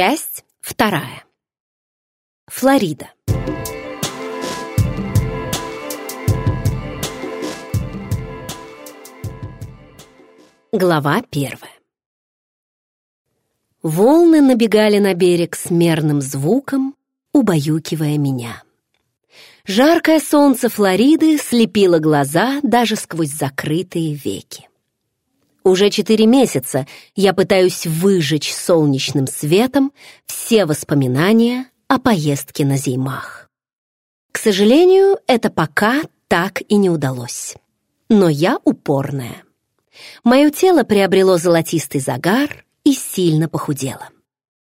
Часть вторая. Флорида. Глава первая. Волны набегали на берег с мерным звуком, убаюкивая меня. Жаркое солнце Флориды слепило глаза даже сквозь закрытые веки. Уже четыре месяца я пытаюсь выжечь солнечным светом все воспоминания о поездке на Зеймах. К сожалению, это пока так и не удалось. Но я упорная. Мое тело приобрело золотистый загар и сильно похудело.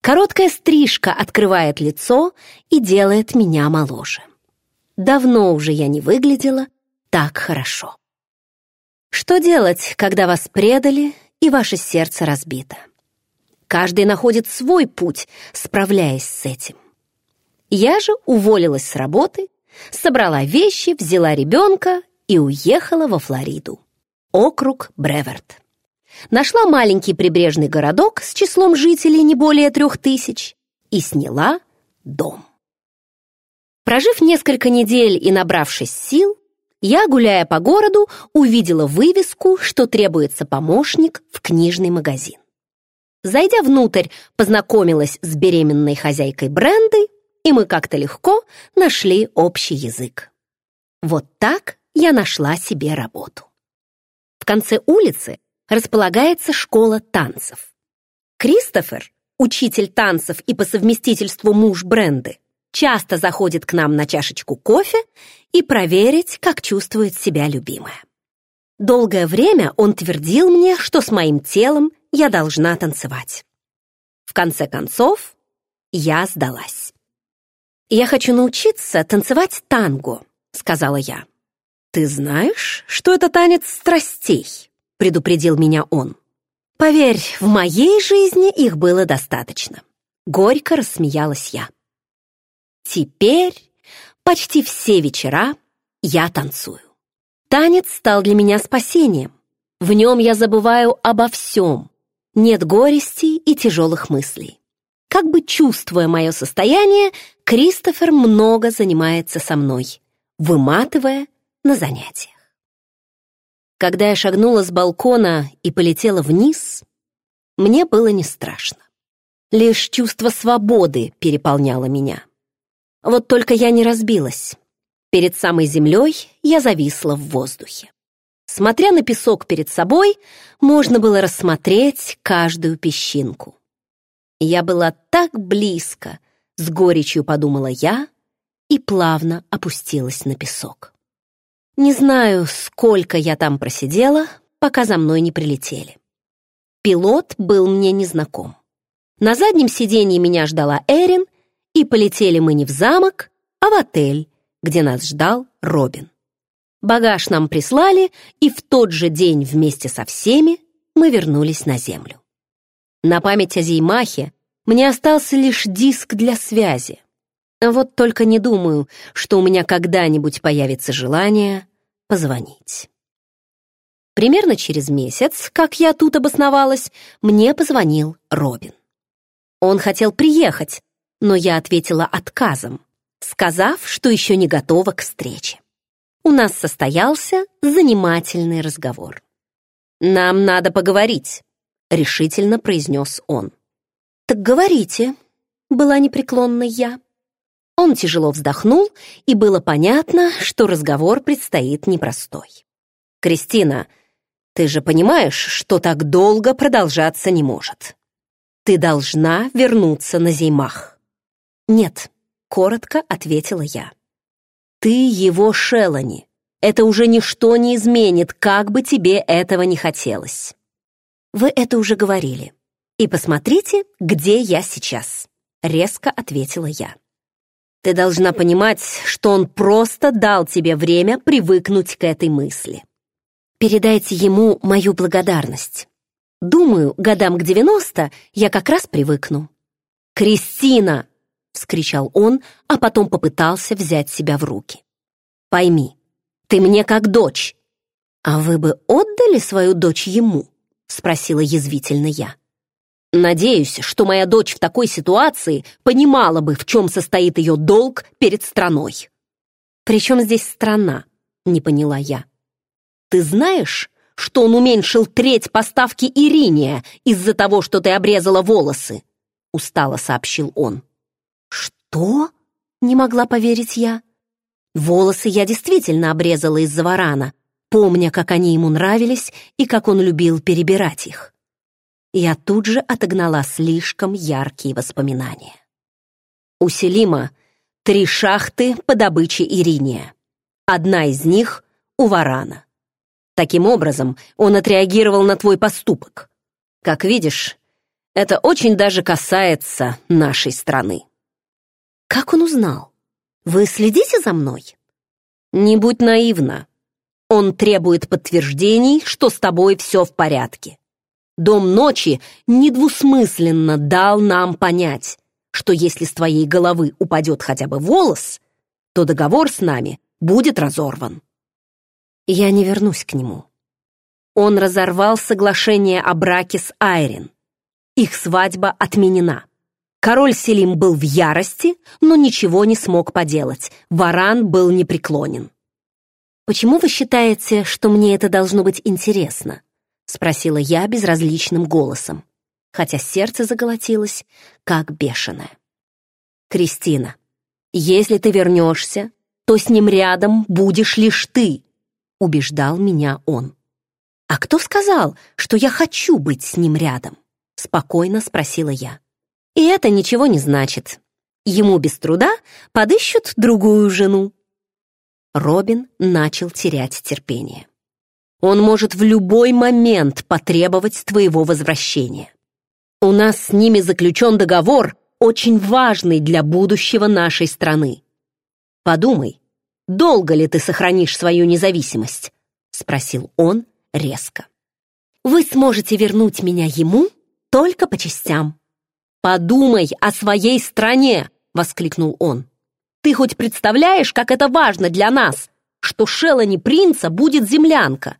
Короткая стрижка открывает лицо и делает меня моложе. Давно уже я не выглядела так хорошо. Что делать, когда вас предали и ваше сердце разбито? Каждый находит свой путь, справляясь с этим. Я же уволилась с работы, собрала вещи, взяла ребенка и уехала во Флориду округ Бреверт. Нашла маленький прибрежный городок с числом жителей не более трех тысяч и сняла дом. Прожив несколько недель и набравшись сил, я, гуляя по городу, увидела вывеску, что требуется помощник в книжный магазин. Зайдя внутрь, познакомилась с беременной хозяйкой бренды, и мы как-то легко нашли общий язык. Вот так я нашла себе работу. В конце улицы располагается школа танцев. Кристофер, учитель танцев и по совместительству муж Бренды, часто заходит к нам на чашечку кофе и проверить, как чувствует себя любимая. Долгое время он твердил мне, что с моим телом я должна танцевать. В конце концов, я сдалась. «Я хочу научиться танцевать танго», — сказала я. «Ты знаешь, что это танец страстей?» — предупредил меня он. «Поверь, в моей жизни их было достаточно». Горько рассмеялась я. Теперь почти все вечера я танцую. Танец стал для меня спасением. В нем я забываю обо всем. Нет горести и тяжелых мыслей. Как бы чувствуя мое состояние, Кристофер много занимается со мной, выматывая на занятиях. Когда я шагнула с балкона и полетела вниз, мне было не страшно. Лишь чувство свободы переполняло меня. Вот только я не разбилась. Перед самой землей я зависла в воздухе. Смотря на песок перед собой, можно было рассмотреть каждую песчинку. Я была так близко, с горечью подумала я и плавно опустилась на песок. Не знаю, сколько я там просидела, пока за мной не прилетели. Пилот был мне незнаком. На заднем сиденье меня ждала Эрин, и полетели мы не в замок, а в отель, где нас ждал Робин. Багаж нам прислали, и в тот же день вместе со всеми мы вернулись на землю. На память о Зеймахе мне остался лишь диск для связи. Вот только не думаю, что у меня когда-нибудь появится желание позвонить. Примерно через месяц, как я тут обосновалась, мне позвонил Робин. Он хотел приехать, но я ответила отказом, сказав, что еще не готова к встрече. У нас состоялся занимательный разговор. «Нам надо поговорить», — решительно произнес он. «Так говорите», — была непреклонной я. Он тяжело вздохнул, и было понятно, что разговор предстоит непростой. «Кристина, ты же понимаешь, что так долго продолжаться не может. Ты должна вернуться на Зеймах». «Нет», — коротко ответила я. «Ты его Шелани. Это уже ничто не изменит, как бы тебе этого не хотелось». «Вы это уже говорили. И посмотрите, где я сейчас», — резко ответила я. Ты должна понимать, что он просто дал тебе время привыкнуть к этой мысли. Передайте ему мою благодарность. Думаю, годам к девяносто я как раз привыкну. «Кристина!» — вскричал он, а потом попытался взять себя в руки. «Пойми, ты мне как дочь». «А вы бы отдали свою дочь ему?» — спросила язвительно я. Надеюсь, что моя дочь в такой ситуации понимала бы, в чем состоит ее долг перед страной. «Причем здесь страна?» — не поняла я. «Ты знаешь, что он уменьшил треть поставки Ириния из-за того, что ты обрезала волосы?» — устало сообщил он. «Что?» — не могла поверить я. Волосы я действительно обрезала из-за варана, помня, как они ему нравились и как он любил перебирать их. Я тут же отогнала слишком яркие воспоминания. У Селима три шахты по добыче Ириния. Одна из них у варана. Таким образом, он отреагировал на твой поступок. Как видишь, это очень даже касается нашей страны. Как он узнал? Вы следите за мной? Не будь наивна. Он требует подтверждений, что с тобой все в порядке. Дом ночи недвусмысленно дал нам понять, что если с твоей головы упадет хотя бы волос, то договор с нами будет разорван. Я не вернусь к нему. Он разорвал соглашение о браке с Айрин. Их свадьба отменена. Король Селим был в ярости, но ничего не смог поделать. Варан был непреклонен. «Почему вы считаете, что мне это должно быть интересно?» — спросила я безразличным голосом, хотя сердце заголотилось, как бешеное. «Кристина, если ты вернешься, то с ним рядом будешь лишь ты», — убеждал меня он. «А кто сказал, что я хочу быть с ним рядом?» — спокойно спросила я. «И это ничего не значит. Ему без труда подыщут другую жену». Робин начал терять терпение. Он может в любой момент потребовать твоего возвращения. У нас с ними заключен договор, очень важный для будущего нашей страны. Подумай, долго ли ты сохранишь свою независимость?» — спросил он резко. «Вы сможете вернуть меня ему только по частям». «Подумай о своей стране!» — воскликнул он. «Ты хоть представляешь, как это важно для нас, что Шелани принца будет землянка?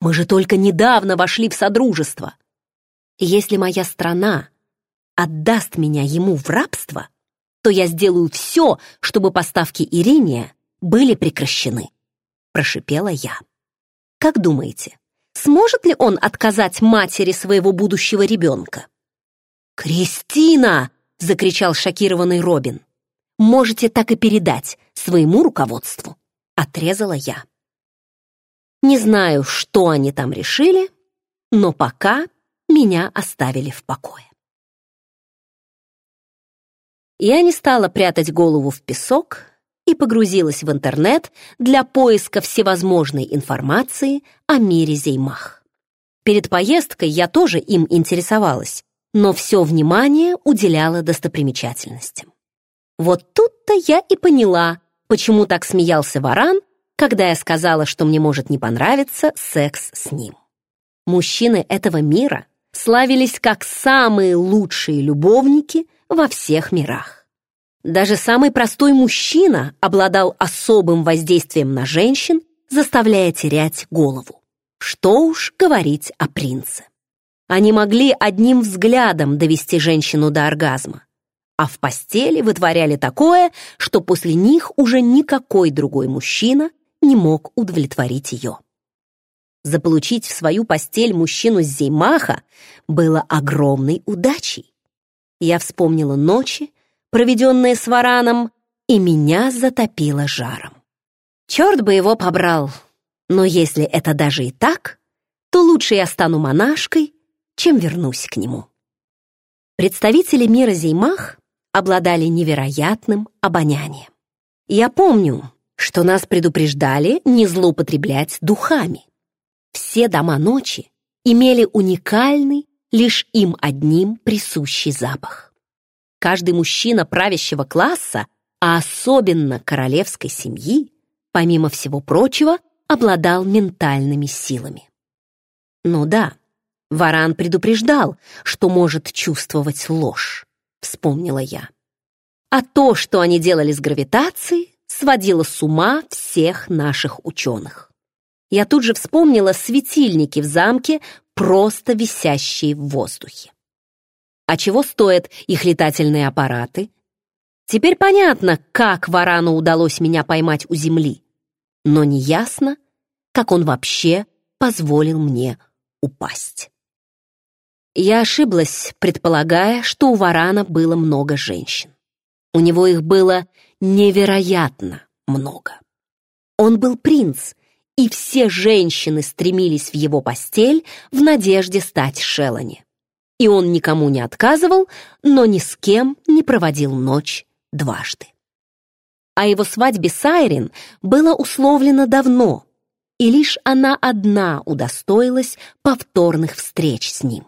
Мы же только недавно вошли в Содружество. если моя страна отдаст меня ему в рабство, то я сделаю все, чтобы поставки Ириния были прекращены», — прошипела я. «Как думаете, сможет ли он отказать матери своего будущего ребенка?» «Кристина!» — закричал шокированный Робин. «Можете так и передать своему руководству», — отрезала я. Не знаю, что они там решили, но пока меня оставили в покое. Я не стала прятать голову в песок и погрузилась в интернет для поиска всевозможной информации о мире Зеймах. Перед поездкой я тоже им интересовалась, но все внимание уделяла достопримечательностям. Вот тут-то я и поняла, почему так смеялся Варан, когда я сказала, что мне может не понравиться секс с ним. Мужчины этого мира славились как самые лучшие любовники во всех мирах. Даже самый простой мужчина обладал особым воздействием на женщин, заставляя терять голову. Что уж говорить о принце. Они могли одним взглядом довести женщину до оргазма, а в постели вытворяли такое, что после них уже никакой другой мужчина не мог удовлетворить ее. Заполучить в свою постель мужчину с Зеймаха было огромной удачей. Я вспомнила ночи, проведенные с Вараном, и меня затопило жаром. Черт бы его побрал! Но если это даже и так, то лучше я стану монашкой, чем вернусь к нему. Представители мира Зеймах обладали невероятным обонянием. Я помню, что нас предупреждали не злоупотреблять духами. Все дома ночи имели уникальный, лишь им одним присущий запах. Каждый мужчина правящего класса, а особенно королевской семьи, помимо всего прочего, обладал ментальными силами. Ну да, Варан предупреждал, что может чувствовать ложь, вспомнила я. А то, что они делали с гравитацией, сводило с ума всех наших ученых. Я тут же вспомнила светильники в замке, просто висящие в воздухе. А чего стоят их летательные аппараты? Теперь понятно, как Варану удалось меня поймать у земли, но неясно, как он вообще позволил мне упасть. Я ошиблась, предполагая, что у Варана было много женщин. У него их было невероятно много. Он был принц, и все женщины стремились в его постель в надежде стать Шелани. И он никому не отказывал, но ни с кем не проводил ночь дважды. О его свадьбе с Айрин было условлено давно, и лишь она одна удостоилась повторных встреч с ним.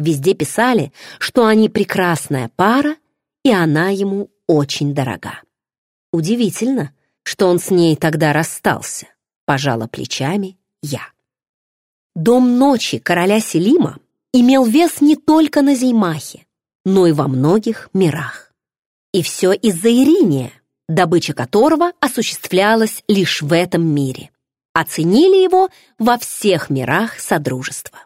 Везде писали, что они прекрасная пара, и она ему очень дорога. Удивительно, что он с ней тогда расстался, пожала плечами я. Дом ночи короля Селима имел вес не только на Зеймахе, но и во многих мирах. И все из-за Ириния, добыча которого осуществлялась лишь в этом мире. Оценили его во всех мирах Содружества.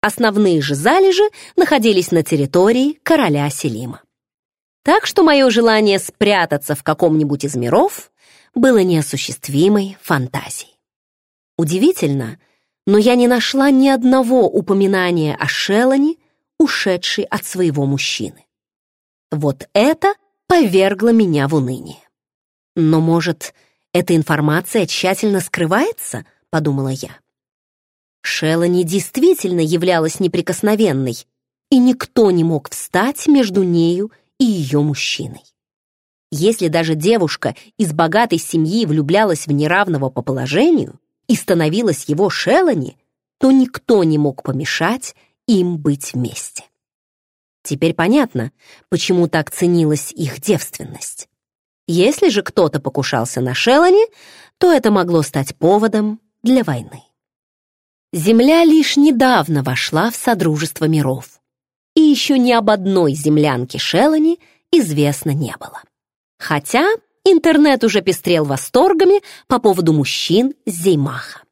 Основные же залежи находились на территории короля Селима. Так что мое желание спрятаться в каком-нибудь из миров было неосуществимой фантазией. Удивительно, но я не нашла ни одного упоминания о Шеллане, ушедшей от своего мужчины. Вот это повергло меня в уныние. Но, может, эта информация тщательно скрывается, подумала я. Шеллани действительно являлась неприкосновенной, и никто не мог встать между нею и ее мужчиной. Если даже девушка из богатой семьи влюблялась в неравного по положению и становилась его Шеллани, то никто не мог помешать им быть вместе. Теперь понятно, почему так ценилась их девственность. Если же кто-то покушался на Шеллани, то это могло стать поводом для войны. Земля лишь недавно вошла в Содружество миров, и еще ни об одной землянке Шеллани известно не было. Хотя интернет уже пестрел восторгами по поводу мужчин с Зеймаха.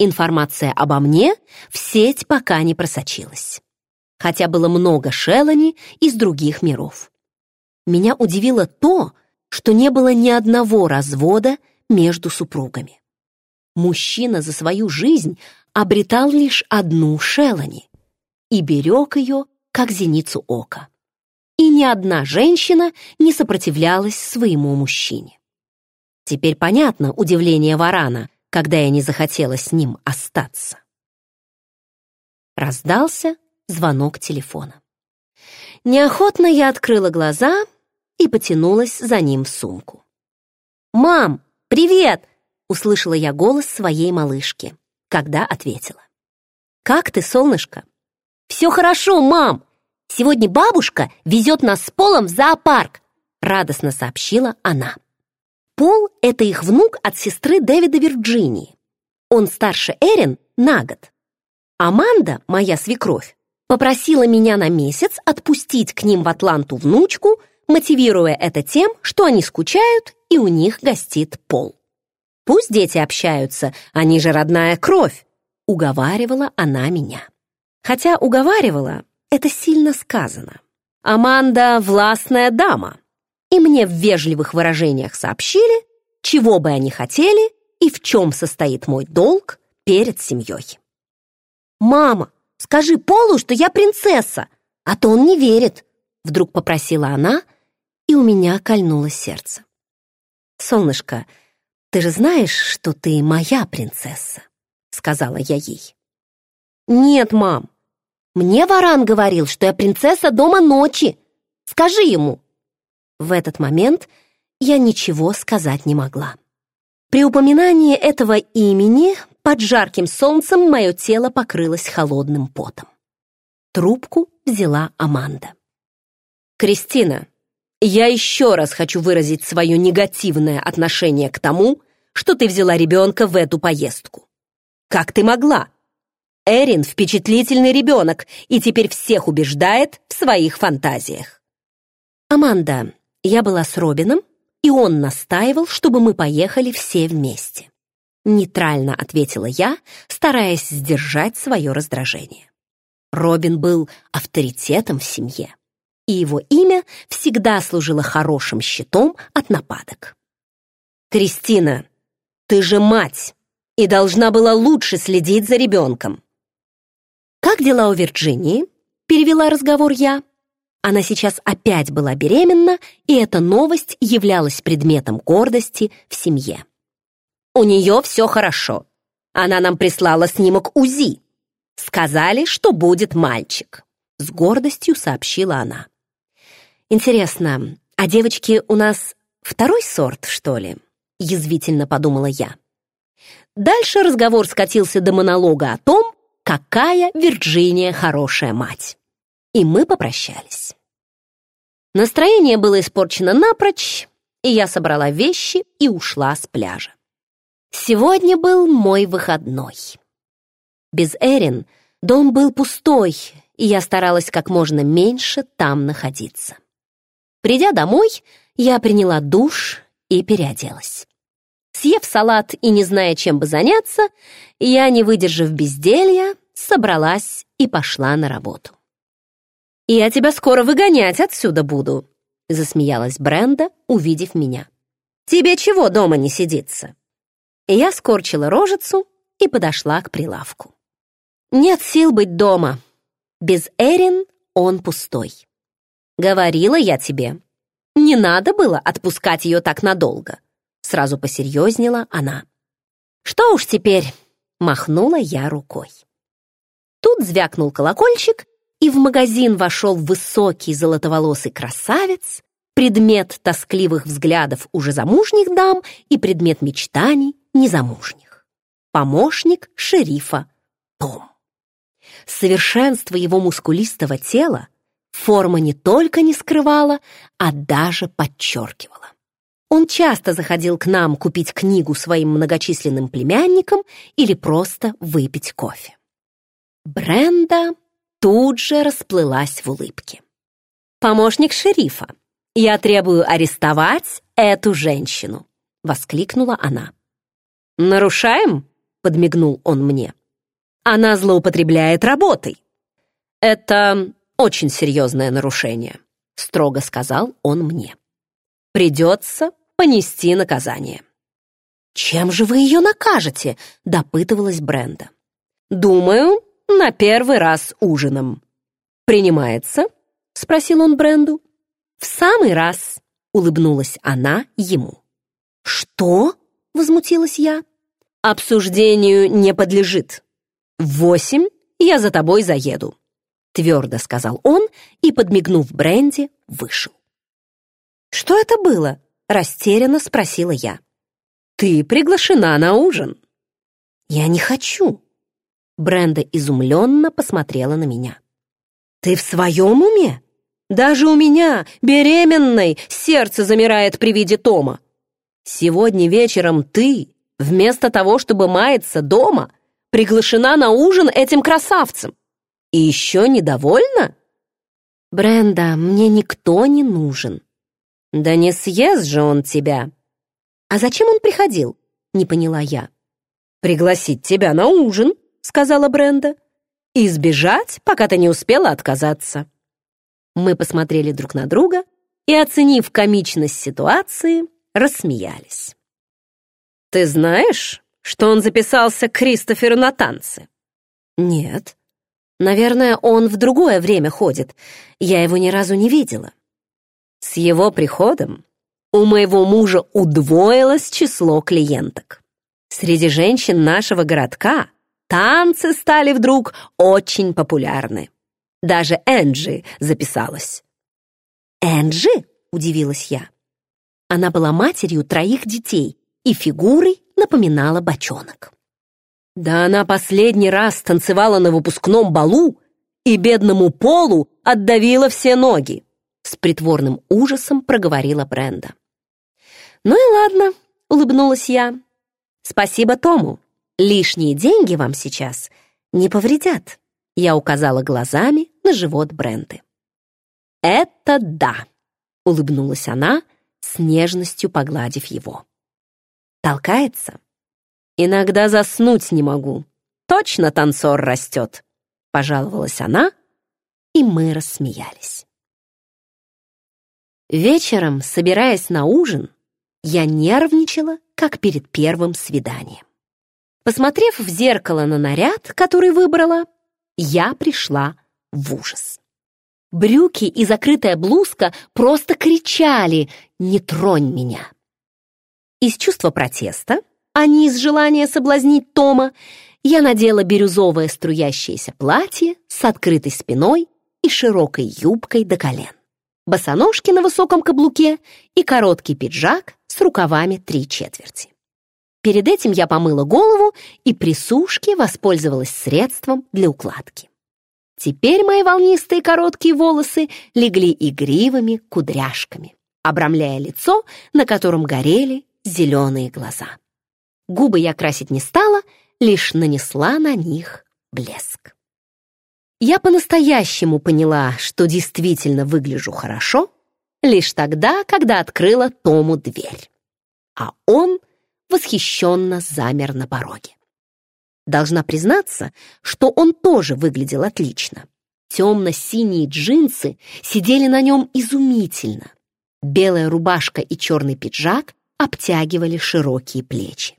Информация обо мне в сеть пока не просочилась, хотя было много Шеллани из других миров. Меня удивило то, что не было ни одного развода между супругами. Мужчина за свою жизнь обретал лишь одну Шелани и берег ее, как зеницу ока. И ни одна женщина не сопротивлялась своему мужчине. Теперь понятно удивление Варана, когда я не захотела с ним остаться. Раздался звонок телефона. Неохотно я открыла глаза и потянулась за ним в сумку. «Мам, привет!» — услышала я голос своей малышки, когда ответила. «Как ты, солнышко?» «Все хорошо, мам! Сегодня бабушка везет нас с Полом в зоопарк!» — радостно сообщила она. Пол — это их внук от сестры Дэвида Вирджинии. Он старше Эрин на год. Аманда, моя свекровь, попросила меня на месяц отпустить к ним в Атланту внучку — мотивируя это тем, что они скучают и у них гостит пол. «Пусть дети общаются, они же родная кровь», — уговаривала она меня. Хотя уговаривала — это сильно сказано. Аманда — властная дама, и мне в вежливых выражениях сообщили, чего бы они хотели и в чем состоит мой долг перед семьей. «Мама, скажи Полу, что я принцесса, а то он не верит», — вдруг попросила она, и у меня кольнуло сердце. «Солнышко, ты же знаешь, что ты моя принцесса?» — сказала я ей. «Нет, мам, мне Варан говорил, что я принцесса дома ночи. Скажи ему!» В этот момент я ничего сказать не могла. При упоминании этого имени под жарким солнцем мое тело покрылось холодным потом. Трубку взяла Аманда. «Кристина, я еще раз хочу выразить свое негативное отношение к тому, что ты взяла ребенка в эту поездку. Как ты могла? Эрин впечатлительный ребенок и теперь всех убеждает в своих фантазиях. Аманда, я была с Робином, и он настаивал, чтобы мы поехали все вместе. Нейтрально ответила я, стараясь сдержать свое раздражение. Робин был авторитетом в семье, и его имя всегда служило хорошим щитом от нападок. «Кристина, ты же мать и должна была лучше следить за ребенком». «Как дела у Вирджинии?» — перевела разговор я. Она сейчас опять была беременна, и эта новость являлась предметом гордости в семье. «У нее все хорошо. Она нам прислала снимок УЗИ. Сказали, что будет мальчик», — с гордостью сообщила она. «Интересно, а девочки у нас второй сорт, что ли?» — язвительно подумала я. Дальше разговор скатился до монолога о том, какая Вирджиния хорошая мать. И мы попрощались. Настроение было испорчено напрочь, и я собрала вещи и ушла с пляжа. Сегодня был мой выходной. Без Эрин дом был пустой, и я старалась как можно меньше там находиться. Придя домой, я приняла душ и переоделась. Съев салат и не зная, чем бы заняться, я, не выдержав безделья, собралась и пошла на работу. «Я тебя скоро выгонять отсюда буду», — засмеялась Бренда, увидев меня. «Тебе чего дома не сидится?» Я скорчила рожицу и подошла к прилавку. Нет сил быть дома. Без Эрин он пустой. Говорила я тебе. Не надо было отпускать ее так надолго. Сразу посерьезнела она. Что уж теперь, махнула я рукой. Тут звякнул колокольчик, и в магазин вошел высокий золотоволосый красавец, предмет тоскливых взглядов уже замужних дам и предмет мечтаний незамужних. Помощник шерифа Том. Совершенство его мускулистого тела форма не только не скрывала, а даже подчеркивала. Он часто заходил к нам купить книгу своим многочисленным племянникам или просто выпить кофе. Бренда тут же расплылась в улыбке. «Помощник шерифа, я требую арестовать эту женщину!» — воскликнула она. «Нарушаем?» — подмигнул он мне. Она злоупотребляет работой. Это очень серьезное нарушение, строго сказал он мне. Придется понести наказание. «Чем же вы ее накажете?» — допытывалась Бренда. «Думаю, на первый раз ужином». «Принимается?» — спросил он Бренду. «В самый раз», — улыбнулась она ему. «Что?» — возмутилась я. «Обсуждению не подлежит», «В восемь я за тобой заеду», — твердо сказал он и, подмигнув Бренди, вышел. «Что это было?» — растерянно спросила я. «Ты приглашена на ужин». «Я не хочу». Бренда изумленно посмотрела на меня. «Ты в своем уме? Даже у меня, беременной, сердце замирает при виде Тома. Сегодня вечером ты, вместо того, чтобы маяться дома, — приглашена на ужин этим красавцем. И еще недовольна? Бренда, мне никто не нужен. Да не съест же он тебя. А зачем он приходил? Не поняла я. Пригласить тебя на ужин, сказала Бренда. И сбежать, пока ты не успела отказаться. Мы посмотрели друг на друга и, оценив комичность ситуации, рассмеялись. «Ты знаешь, что он записался к Кристоферу на танцы? Нет. Наверное, он в другое время ходит. Я его ни разу не видела. С его приходом у моего мужа удвоилось число клиенток. Среди женщин нашего городка танцы стали вдруг очень популярны. Даже Энджи записалась. «Энджи?» — удивилась я. Она была матерью троих детей и фигурой напоминала бочонок. Да она последний раз танцевала на выпускном балу и бедному Полу отдавила все ноги. С притворным ужасом проговорила Бренда. «Ну и ладно», — улыбнулась я. «Спасибо Тому. Лишние деньги вам сейчас не повредят». Я указала глазами на живот Бренды. «Это да», — улыбнулась она, с нежностью погладив его. Толкается? Иногда заснуть не могу. Точно танцор растет. пожаловалась она, и мы рассмеялись. Вечером, собираясь на ужин, я нервничала, как перед первым свиданием. Посмотрев в зеркало на наряд, который выбрала, я пришла в ужас. Брюки и закрытая блузка просто кричали «Не тронь меня!». Из чувства протеста, а не из желания соблазнить Тома, я надела бирюзовое струящееся платье с открытой спиной и широкой юбкой до колен, босоножки на высоком каблуке и короткий пиджак с рукавами три четверти. Перед этим я помыла голову и при сушке воспользовалась средством для укладки. Теперь мои волнистые короткие волосы легли игривыми кудряшками, обрамляя лицо, на котором горели зеленые глаза. Губы я красить не стала, лишь нанесла на них блеск. Я по-настоящему поняла, что действительно выгляжу хорошо, лишь тогда, когда открыла Тому дверь. А он восхищенно замер на пороге. Должна признаться, что он тоже выглядел отлично. Темно-синие джинсы сидели на нем изумительно. Белая рубашка и черный пиджак обтягивали широкие плечи.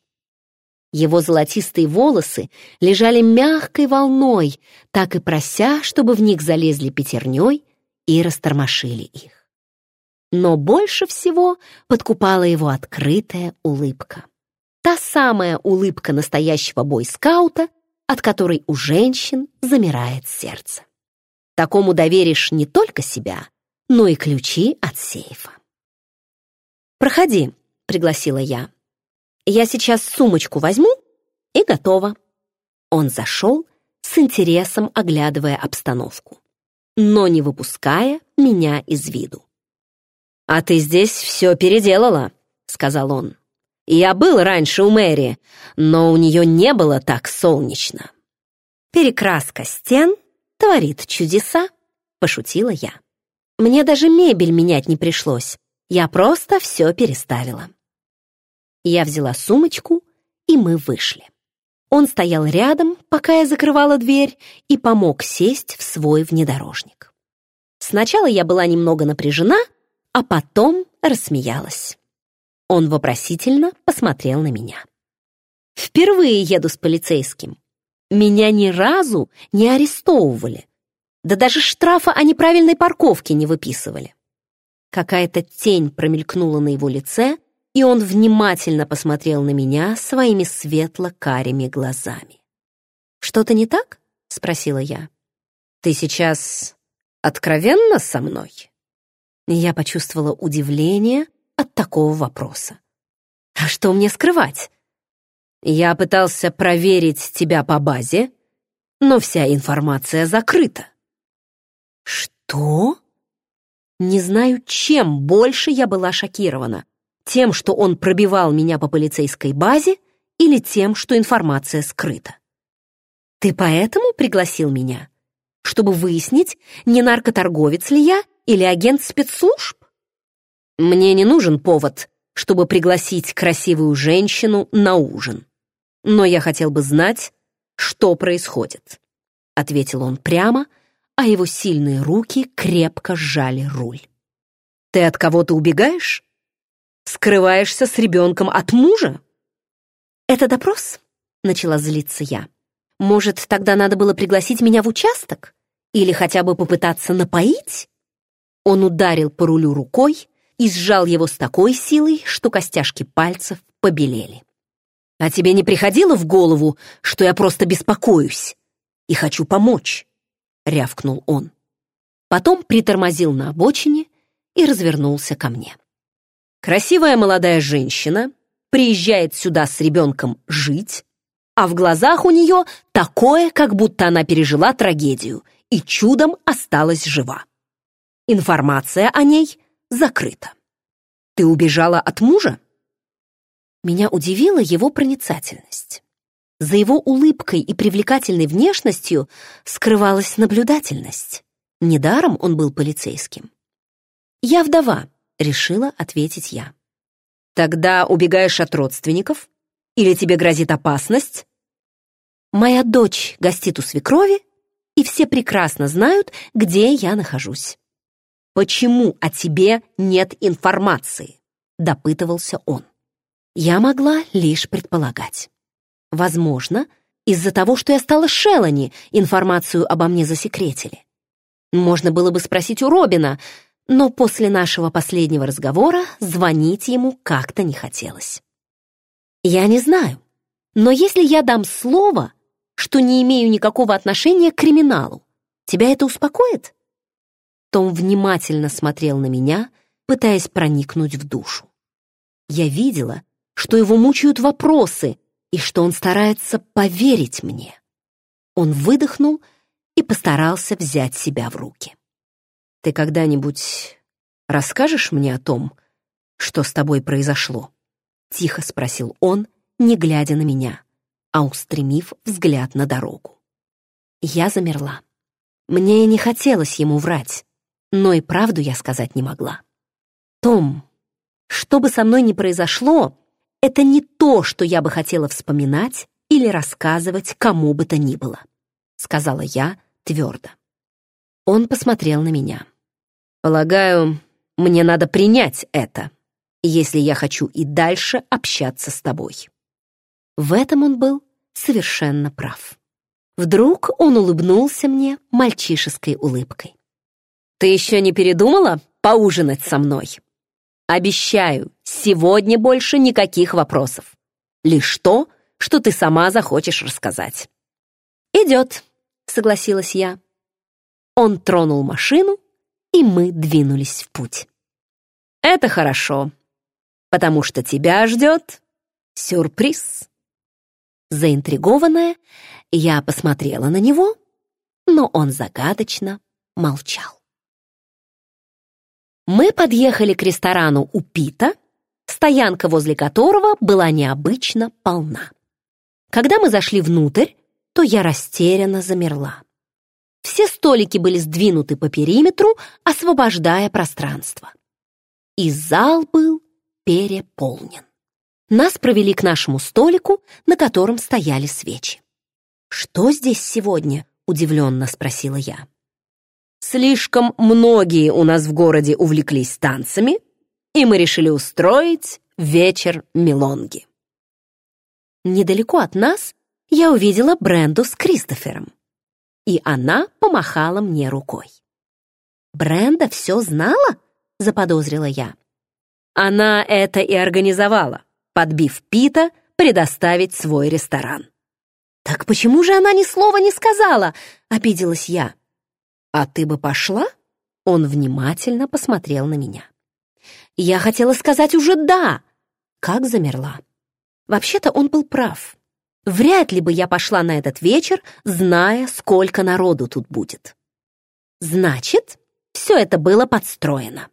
Его золотистые волосы лежали мягкой волной, так и прося, чтобы в них залезли пятерней и растормошили их. Но больше всего подкупала его открытая улыбка. Та самая улыбка настоящего бойскаута, от которой у женщин замирает сердце. Такому доверишь не только себя, но и ключи от сейфа. «Проходи», — пригласила я. Я сейчас сумочку возьму и готово. Он зашел, с интересом оглядывая обстановку, но не выпуская меня из виду. «А ты здесь все переделала», — сказал он. «Я был раньше у Мэри, но у нее не было так солнечно». «Перекраска стен творит чудеса», — пошутила я. «Мне даже мебель менять не пришлось, я просто все переставила». Я взяла сумочку, и мы вышли. Он стоял рядом, пока я закрывала дверь, и помог сесть в свой внедорожник. Сначала я была немного напряжена, а потом рассмеялась. Он вопросительно посмотрел на меня. «Впервые еду с полицейским. Меня ни разу не арестовывали. Да даже штрафа о неправильной парковке не выписывали». Какая-то тень промелькнула на его лице, и он внимательно посмотрел на меня своими светло-карими глазами. «Что-то не так?» — спросила я. «Ты сейчас откровенно со мной?» Я почувствовала удивление от такого вопроса. «А что мне скрывать?» «Я пытался проверить тебя по базе, но вся информация закрыта». «Что?» Не знаю, чем больше я была шокирована тем, что он пробивал меня по полицейской базе, или тем, что информация скрыта. Ты поэтому пригласил меня? Чтобы выяснить, не наркоторговец ли я или агент спецслужб? Мне не нужен повод, чтобы пригласить красивую женщину на ужин. Но я хотел бы знать, что происходит. Ответил он прямо, а его сильные руки крепко сжали руль. Ты от кого-то убегаешь? Скрываешься с ребенком от мужа?» «Это допрос?» — начала злиться я. «Может, тогда надо было пригласить меня в участок? Или хотя бы попытаться напоить?» Он ударил по рулю рукой и сжал его с такой силой, что костяшки пальцев побелели. «А тебе не приходило в голову, что я просто беспокоюсь и хочу помочь?» — рявкнул он. Потом притормозил на обочине и развернулся ко мне. Красивая молодая женщина приезжает сюда с ребенком жить, а в глазах у нее такое, как будто она пережила трагедию и чудом осталась жива. Информация о ней закрыта. Ты убежала от мужа? Меня удивила его проницательность. За его улыбкой и привлекательной внешностью скрывалась наблюдательность. Недаром он был полицейским. Я вдова, решила ответить я. Тогда убегаешь от родственников? Или тебе грозит опасность? Моя дочь гостит у свекрови, и все прекрасно знают, где я нахожусь. «Почему о тебе нет информации?» — допытывался он. Я могла лишь предполагать. Возможно, из-за того, что я стала Шелани, информацию обо мне засекретили. Можно было бы спросить у Робина, но после нашего последнего разговора звонить ему как-то не хотелось. Я не знаю, но если я дам слово, что не имею никакого отношения к криминалу, тебя это успокоит? Том внимательно смотрел на меня, пытаясь проникнуть в душу. Я видела, что его мучают вопросы и что он старается поверить мне. Он выдохнул и постарался взять себя в руки. «Ты когда-нибудь расскажешь мне о том, что с тобой произошло?» — тихо спросил он, не глядя на меня, а устремив взгляд на дорогу. Я замерла. Мне не хотелось ему врать но и правду я сказать не могла. Том, что бы со мной ни произошло, это не то, что я бы хотела вспоминать или рассказывать кому бы то ни было, сказала я твердо. Он посмотрел на меня. Полагаю, мне надо принять это, если я хочу и дальше общаться с тобой. В этом он был совершенно прав. Вдруг он улыбнулся мне мальчишеской улыбкой. Ты еще не передумала поужинать со мной? Обещаю, сегодня больше никаких вопросов. Лишь то, что ты сама захочешь рассказать. Идет, согласилась я. Он тронул машину, и мы двинулись в путь. Это хорошо, потому что тебя ждет сюрприз. Заинтригованная, я посмотрела на него, но он загадочно молчал. Мы подъехали к ресторану у Пита, стоянка возле которого была необычно полна. Когда мы зашли внутрь, то я растерянно замерла. Все столики были сдвинуты по периметру, освобождая пространство. И зал был переполнен. Нас провели к нашему столику, на котором стояли свечи. «Что здесь сегодня?» — удивленно спросила я. Слишком многие у нас в городе увлеклись танцами, и мы решили устроить вечер Мелонги. Недалеко от нас я увидела Бренду с Кристофером, и она помахала мне рукой. «Бренда все знала?» — заподозрила я. Она это и организовала, подбив Пита предоставить свой ресторан. «Так почему же она ни слова не сказала?» — обиделась я. «А ты бы пошла?» Он внимательно посмотрел на меня. Я хотела сказать уже «да», как замерла. Вообще-то он был прав. Вряд ли бы я пошла на этот вечер, зная, сколько народу тут будет. Значит, все это было подстроено.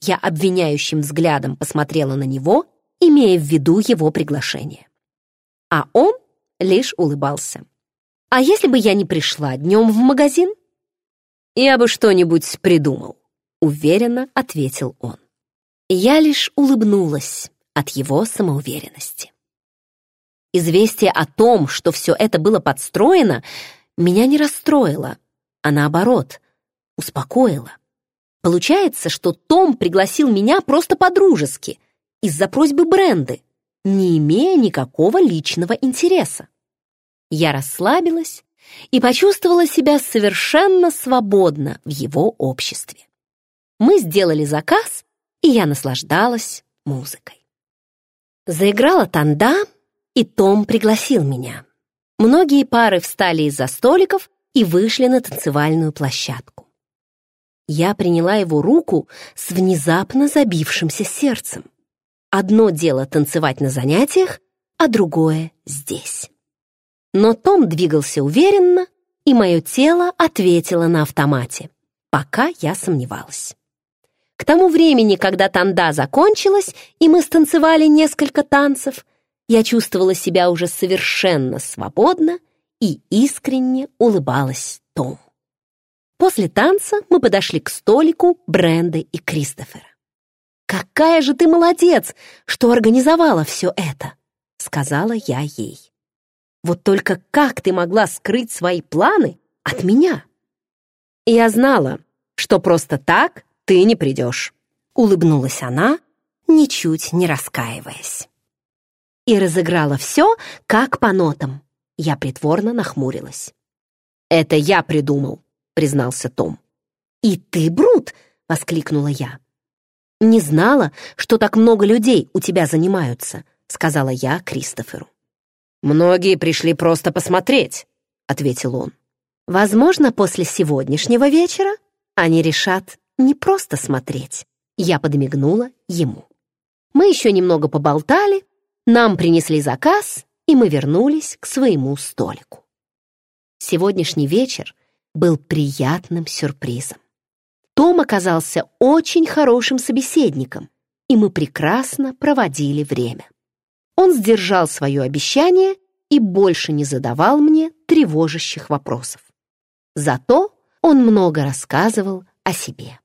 Я обвиняющим взглядом посмотрела на него, имея в виду его приглашение. А он лишь улыбался. А если бы я не пришла днем в магазин? «Я бы что-нибудь придумал», — уверенно ответил он. Я лишь улыбнулась от его самоуверенности. Известие о том, что все это было подстроено, меня не расстроило, а наоборот, успокоило. Получается, что Том пригласил меня просто по-дружески, из-за просьбы Бренды, не имея никакого личного интереса. Я расслабилась и почувствовала себя совершенно свободно в его обществе. Мы сделали заказ, и я наслаждалась музыкой. Заиграла танда, и Том пригласил меня. Многие пары встали из-за столиков и вышли на танцевальную площадку. Я приняла его руку с внезапно забившимся сердцем. Одно дело танцевать на занятиях, а другое здесь. Но Том двигался уверенно, и мое тело ответило на автомате, пока я сомневалась. К тому времени, когда танда закончилась, и мы станцевали несколько танцев, я чувствовала себя уже совершенно свободно и искренне улыбалась Тому. После танца мы подошли к столику Бренды и Кристофера. «Какая же ты молодец, что организовала все это!» — сказала я ей. Вот только как ты могла скрыть свои планы от меня. «Я знала, что просто так ты не придешь», — улыбнулась она, ничуть не раскаиваясь. И разыграла все, как по нотам. Я притворно нахмурилась. «Это я придумал», — признался Том. «И ты, Брут!» — воскликнула я. «Не знала, что так много людей у тебя занимаются», — сказала я Кристоферу. «Многие пришли просто посмотреть», — ответил он. «Возможно, после сегодняшнего вечера они решат не просто смотреть». Я подмигнула ему. Мы еще немного поболтали, нам принесли заказ, и мы вернулись к своему столику. Сегодняшний вечер был приятным сюрпризом. Том оказался очень хорошим собеседником, и мы прекрасно проводили время. Он сдержал свое обещание и больше не задавал мне тревожащих вопросов. Зато он много рассказывал о себе.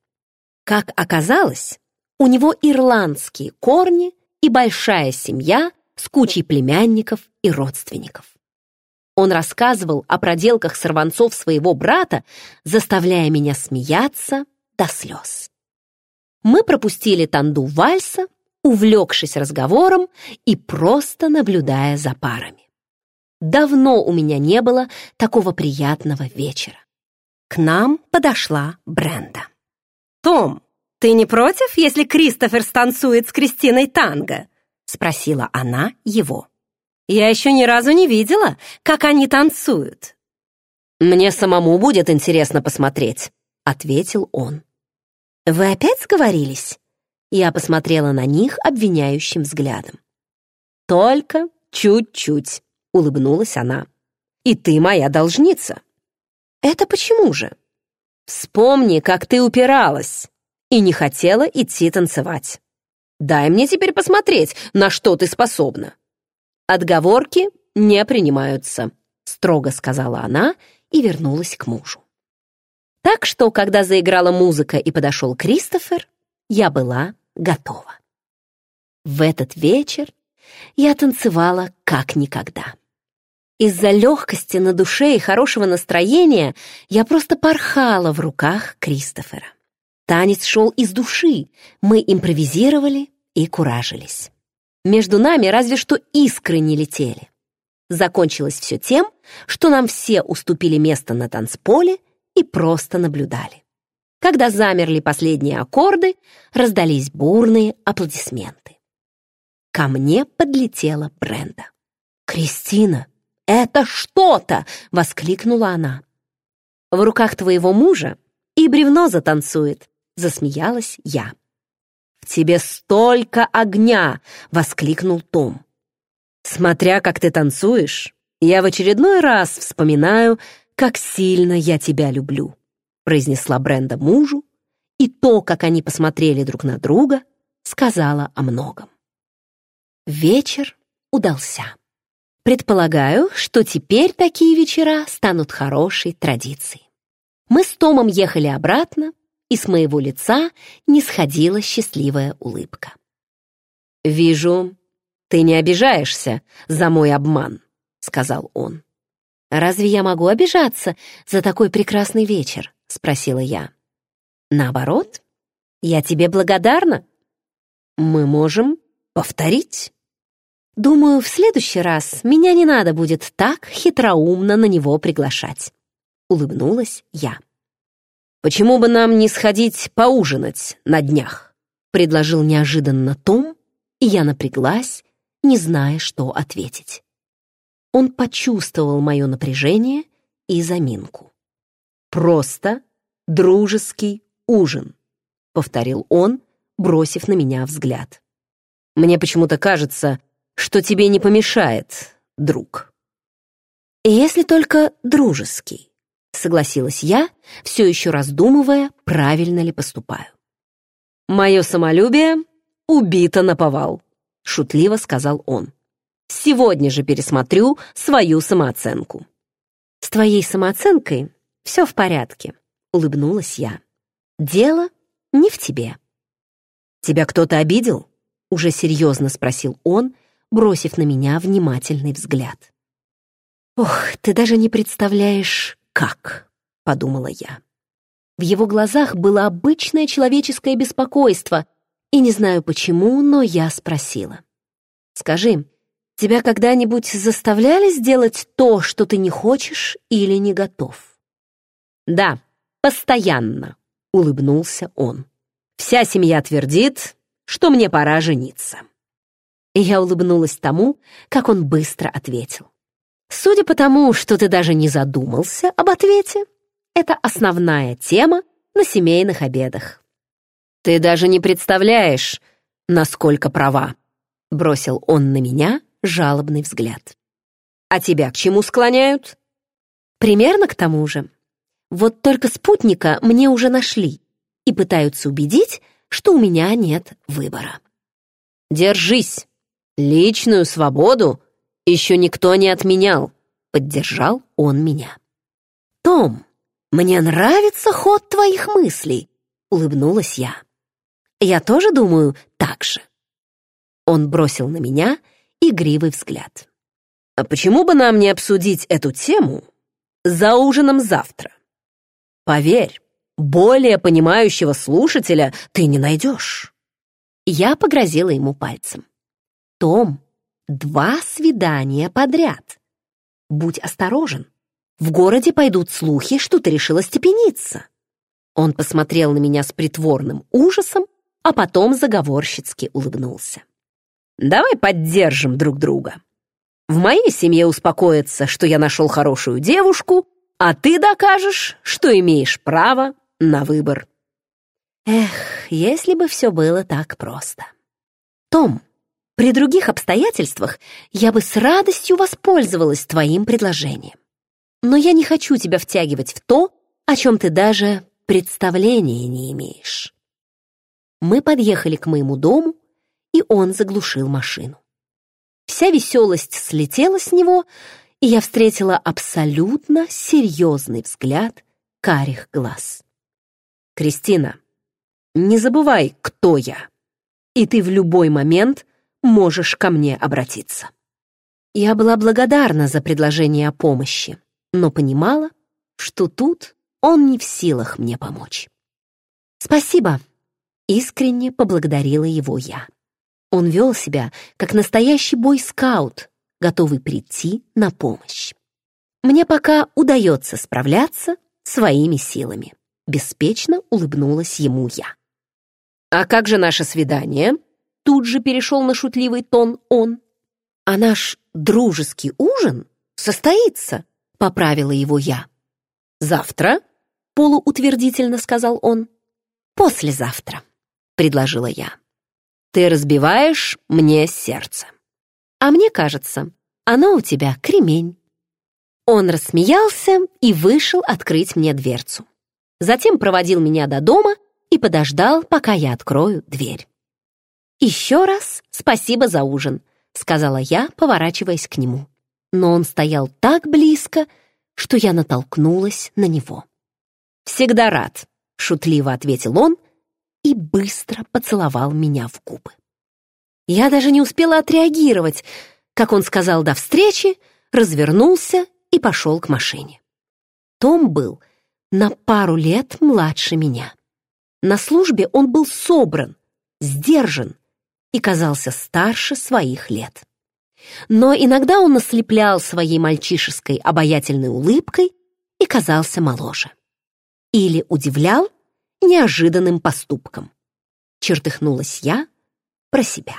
Как оказалось, у него ирландские корни и большая семья с кучей племянников и родственников. Он рассказывал о проделках сорванцов своего брата, заставляя меня смеяться до слез. Мы пропустили танду вальса, увлекшись разговором и просто наблюдая за парами. Давно у меня не было такого приятного вечера. К нам подошла Бренда. «Том, ты не против, если Кристофер станцует с Кристиной танго?» — спросила она его. Я еще ни разу не видела, как они танцуют». «Мне самому будет интересно посмотреть», — ответил он. «Вы опять сговорились?» Я посмотрела на них обвиняющим взглядом. «Только чуть-чуть», — улыбнулась она. «И ты моя должница». «Это почему же?» «Вспомни, как ты упиралась и не хотела идти танцевать. Дай мне теперь посмотреть, на что ты способна». «Отговорки не принимаются», — строго сказала она и вернулась к мужу. Так что, когда заиграла музыка и подошел Кристофер, я была готова. В этот вечер я танцевала как никогда. Из-за легкости на душе и хорошего настроения я просто порхала в руках Кристофера. Танец шел из души, мы импровизировали и куражились. Между нами разве что искры не летели. Закончилось все тем, что нам все уступили место на танцполе и просто наблюдали. Когда замерли последние аккорды, раздались бурные аплодисменты. Ко мне подлетела Бренда. «Кристина, это что-то!» — воскликнула она. «В руках твоего мужа и бревно затанцует», — засмеялась я тебе столько огня!» — воскликнул Том. «Смотря как ты танцуешь, я в очередной раз вспоминаю, как сильно я тебя люблю», — произнесла Бренда мужу, и то, как они посмотрели друг на друга, сказала о многом. Вечер удался. Предполагаю, что теперь такие вечера станут хорошей традицией. Мы с Томом ехали обратно, и с моего лица не сходила счастливая улыбка. «Вижу, ты не обижаешься за мой обман», — сказал он. «Разве я могу обижаться за такой прекрасный вечер?» — спросила я. «Наоборот, я тебе благодарна. Мы можем повторить». Думаю, в следующий раз меня не надо будет так хитроумно на него приглашать. Улыбнулась я. «Почему бы нам не сходить поужинать на днях?» — предложил неожиданно Том, и я напряглась, не зная, что ответить. Он почувствовал мое напряжение и заминку. «Просто дружеский ужин», — повторил он, бросив на меня взгляд. «Мне почему-то кажется, что тебе не помешает, друг». «Если только дружеский», согласилась я, все еще раздумывая, правильно ли поступаю. «Мое самолюбие убито на повал», — шутливо сказал он. «Сегодня же пересмотрю свою самооценку». «С твоей самооценкой все в порядке», — улыбнулась я. «Дело не в тебе». «Тебя кто-то обидел?» — уже серьезно спросил он, бросив на меня внимательный взгляд. «Ох, ты даже не представляешь, как!» подумала я. В его глазах было обычное человеческое беспокойство, и не знаю почему, но я спросила. «Скажи, тебя когда-нибудь заставляли сделать то, что ты не хочешь или не готов?» «Да, постоянно», — улыбнулся он. «Вся семья твердит, что мне пора жениться». И я улыбнулась тому, как он быстро ответил. «Судя по тому, что ты даже не задумался об ответе, это основная тема на семейных обедах. «Ты даже не представляешь, насколько права», — бросил он на меня жалобный взгляд. «А тебя к чему склоняют?» «Примерно к тому же. Вот только спутника мне уже нашли и пытаются убедить, что у меня нет выбора». «Держись! Личную свободу еще никто не отменял», — поддержал он меня. «Том, «Мне нравится ход твоих мыслей», — улыбнулась я. «Я тоже думаю так же». Он бросил на меня игривый взгляд. «А почему бы нам не обсудить эту тему за ужином завтра? Поверь, более понимающего слушателя ты не найдешь». Я погрозила ему пальцем. «Том, два свидания подряд. Будь осторожен». В городе пойдут слухи, что ты решила степениться». Он посмотрел на меня с притворным ужасом, а потом заговорщицки улыбнулся. «Давай поддержим друг друга. В моей семье успокоится, что я нашел хорошую девушку, а ты докажешь, что имеешь право на выбор». Эх, если бы все было так просто. Том, при других обстоятельствах я бы с радостью воспользовалась твоим предложением но я не хочу тебя втягивать в то, о чем ты даже представления не имеешь. Мы подъехали к моему дому, и он заглушил машину. Вся веселость слетела с него, и я встретила абсолютно серьезный взгляд карих глаз. «Кристина, не забывай, кто я, и ты в любой момент можешь ко мне обратиться». Я была благодарна за предложение о помощи, но понимала, что тут он не в силах мне помочь. «Спасибо», — искренне поблагодарила его я. Он вел себя, как настоящий бойскаут, готовый прийти на помощь. Мне пока удается справляться своими силами. Беспечно улыбнулась ему я. «А как же наше свидание?» Тут же перешел на шутливый тон он. «А наш дружеский ужин состоится — поправила его я. «Завтра?» — полуутвердительно сказал он. «Послезавтра», — предложила я. «Ты разбиваешь мне сердце. А мне кажется, оно у тебя кремень». Он рассмеялся и вышел открыть мне дверцу. Затем проводил меня до дома и подождал, пока я открою дверь. «Еще раз спасибо за ужин», — сказала я, поворачиваясь к нему но он стоял так близко, что я натолкнулась на него. «Всегда рад», — шутливо ответил он и быстро поцеловал меня в губы. Я даже не успела отреагировать, как он сказал «до встречи», развернулся и пошел к машине. Том был на пару лет младше меня. На службе он был собран, сдержан и казался старше своих лет. Но иногда он ослеплял своей мальчишеской обаятельной улыбкой и казался моложе. Или удивлял неожиданным поступком. Чертыхнулась я про себя.